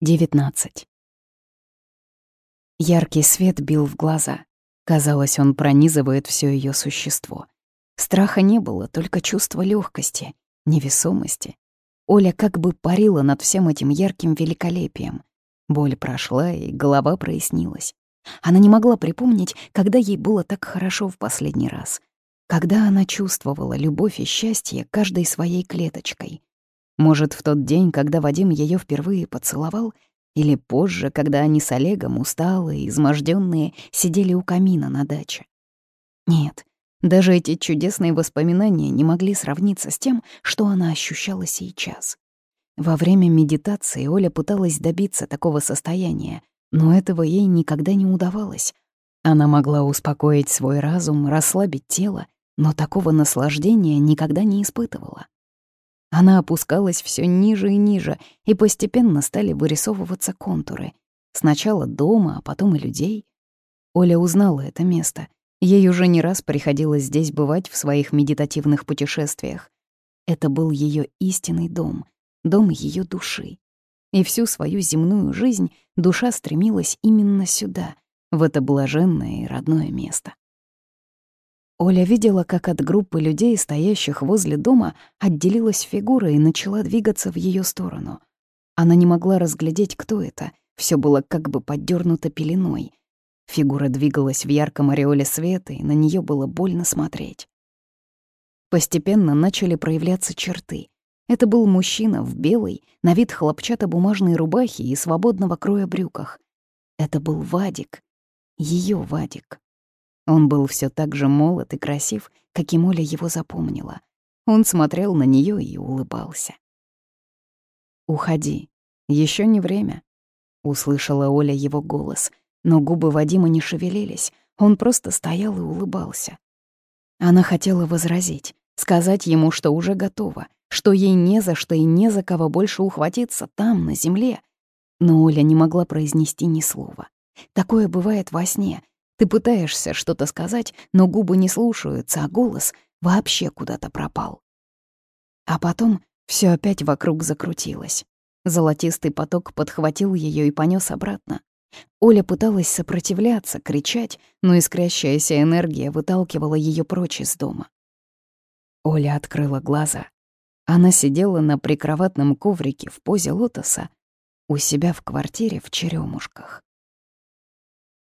19. Яркий свет бил в глаза. Казалось, он пронизывает все ее существо. Страха не было, только чувство легкости, невесомости. Оля как бы парила над всем этим ярким великолепием. Боль прошла, и голова прояснилась. Она не могла припомнить, когда ей было так хорошо в последний раз. Когда она чувствовала любовь и счастье каждой своей клеточкой. Может, в тот день, когда Вадим ее впервые поцеловал, или позже, когда они с Олегом, усталые, изможденные, сидели у камина на даче. Нет, даже эти чудесные воспоминания не могли сравниться с тем, что она ощущала сейчас. Во время медитации Оля пыталась добиться такого состояния, но этого ей никогда не удавалось. Она могла успокоить свой разум, расслабить тело, но такого наслаждения никогда не испытывала. Она опускалась все ниже и ниже, и постепенно стали вырисовываться контуры. Сначала дома, а потом и людей. Оля узнала это место. Ей уже не раз приходилось здесь бывать в своих медитативных путешествиях. Это был ее истинный дом, дом ее души. И всю свою земную жизнь душа стремилась именно сюда, в это блаженное и родное место. Оля видела, как от группы людей, стоящих возле дома, отделилась фигура и начала двигаться в ее сторону. Она не могла разглядеть, кто это. Все было как бы поддернуто пеленой. Фигура двигалась в ярком ореоле света, и на нее было больно смотреть. Постепенно начали проявляться черты. Это был мужчина в белой, на вид хлопчатобумажной рубахе и свободного кроя брюках. Это был Вадик. ее Вадик. Он был все так же молод и красив, каким Оля его запомнила. Он смотрел на нее и улыбался. «Уходи, еще не время», — услышала Оля его голос, но губы Вадима не шевелились, он просто стоял и улыбался. Она хотела возразить, сказать ему, что уже готова, что ей не за что и не за кого больше ухватиться там, на земле. Но Оля не могла произнести ни слова. Такое бывает во сне, ты пытаешься что-то сказать, но губы не слушаются, а голос вообще куда-то пропал. А потом все опять вокруг закрутилось. Золотистый поток подхватил ее и понес обратно. Оля пыталась сопротивляться, кричать, но искрящаяся энергия выталкивала ее прочь из дома. Оля открыла глаза. Она сидела на прикроватном коврике в позе лотоса у себя в квартире в черемушках.